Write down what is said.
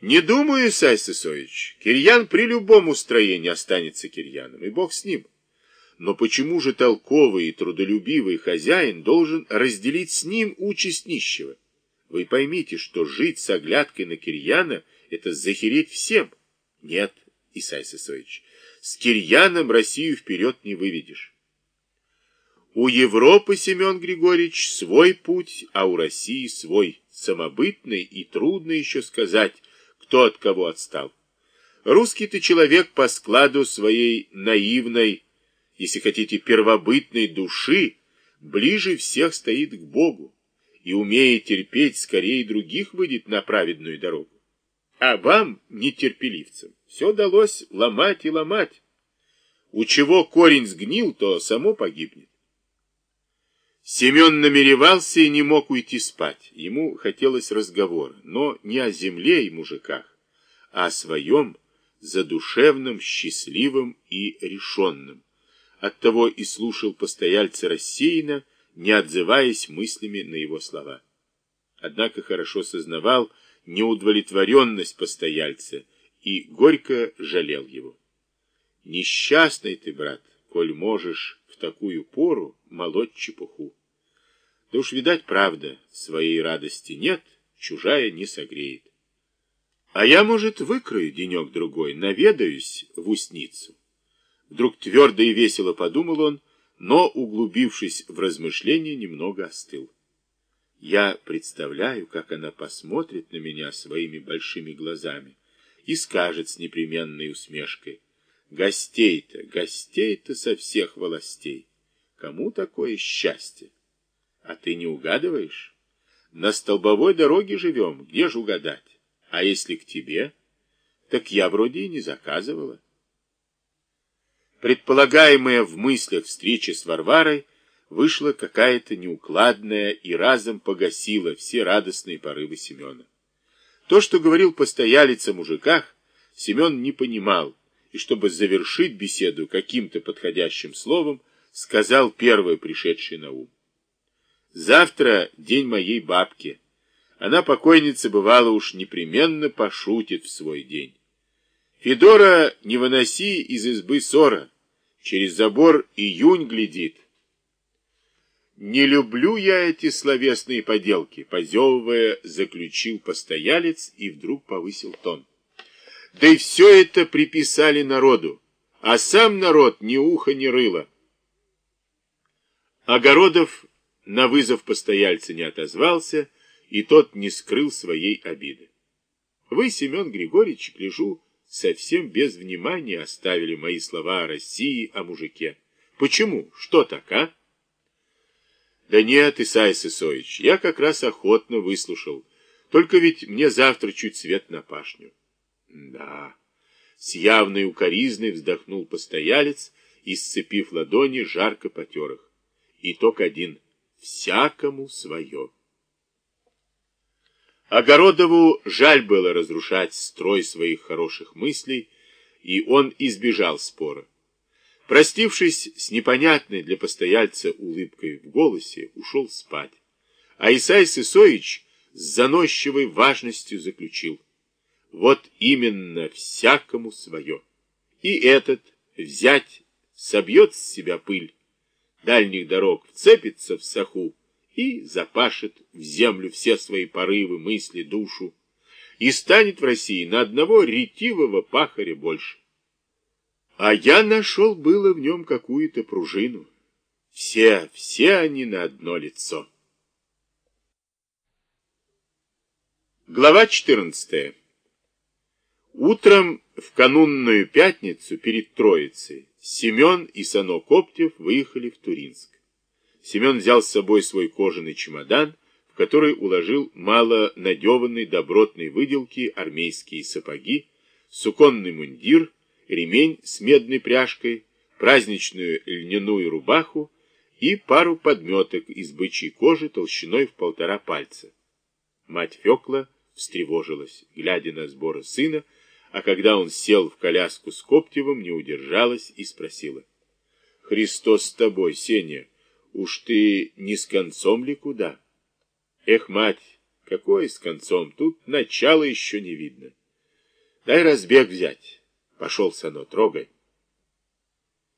Не думаю, Исай Сысович, Кирьян при любом устроении останется Кирьяном, и бог с ним. Но почему же толковый и трудолюбивый хозяин должен разделить с ним участь нищего? Вы поймите, что жить с оглядкой на Кирьяна — это захереть всем. Нет, Исай Сысович, с Кирьяном Россию вперед не выведешь. У Европы, Семен Григорьевич, свой путь, а у России свой, самобытный и трудно еще сказать, кто от кого отстал. Русский ты человек по складу своей наивной, если хотите, первобытной души, ближе всех стоит к Богу и, умея терпеть, скорее других выйдет на праведную дорогу. А вам, нетерпеливцам, все далось ломать и ломать. У чего корень сгнил, то само погибнет. Семен намеревался и не мог уйти спать. Ему хотелось разговора, но не о земле и мужиках, а о своем задушевном, счастливом и решенном. Оттого и слушал постояльца рассеянно, не отзываясь мыслями на его слова. Однако хорошо сознавал неудовлетворенность постояльца и горько жалел его. Несчастный ты, брат, коль можешь в такую пору молоть чепуху. Да уж, видать, правда, своей радости нет, чужая не согреет. А я, может, выкрою денек-другой, наведаюсь в устницу. Вдруг твердо и весело подумал он, но, углубившись в размышления, немного остыл. Я представляю, как она посмотрит на меня своими большими глазами и скажет с непременной усмешкой, «Гостей-то, гостей-то со всех властей! Кому такое счастье?» А ты не угадываешь? На столбовой дороге живем, где же угадать? А если к тебе? Так я вроде и не заказывала. Предполагаемая в мыслях встреча с Варварой вышла какая-то неукладная и разом погасила все радостные порывы Семена. То, что говорил постоялец о мужиках, Семен не понимал, и чтобы завершить беседу каким-то подходящим словом, сказал первое пришедшее на ум. Завтра день моей бабки. Она, покойница, бывало уж непременно пошутит в свой день. Федора, не выноси из избы ссора. Через забор июнь глядит. Не люблю я эти словесные поделки, позевывая, заключил постоялец и вдруг повысил тон. Да и все это приписали народу, а сам народ ни уха, ни рыла. Огородов на вызов постояльца не отозвался, и тот не скрыл своей обиды. Вы, Семен Григорьевич, гляжу, совсем без внимания оставили мои слова о России, о мужике. Почему? Что так, а? Да нет, Исай Сысоич, я как раз охотно выслушал. Только ведь мне завтра чуть свет на пашню. Да, с явной укоризной вздохнул постоялец и, сцепив ладони, жарко потер их. Итог один — всякому свое. Огородову жаль было разрушать строй своих хороших мыслей, и он избежал спора. Простившись с непонятной для постояльца улыбкой в голосе, ушел спать. А Исай Сысоич с заносчивой важностью заключил. Вот именно всякому свое. И этот взять собьет с себя пыль, дальних дорог вцепится в саху и запашет в землю все свои порывы, мысли, душу, и станет в России на одного ретивого пахаря больше. А я нашел было в нем какую-то пружину. Все, все они на одно лицо. Глава 14. Утром в канунную пятницу перед Троицей Семен и Сано Коптев выехали в Туринск. Семен взял с собой свой кожаный чемодан, в который уложил мало надеванной добротной выделки армейские сапоги, суконный мундир, ремень с медной пряжкой, праздничную льняную рубаху и пару подметок из бычьей кожи толщиной в полтора пальца. Мать Фекла встревожилась, глядя на сборы сына, а когда он сел в коляску с Коптевым, не удержалась и спросила. — Христос с тобой, Сеня, уж ты не с концом ли куда? — Эх, мать, какое с концом, тут начала еще не видно. Дай разбег взять. Пошел Сано, трогай.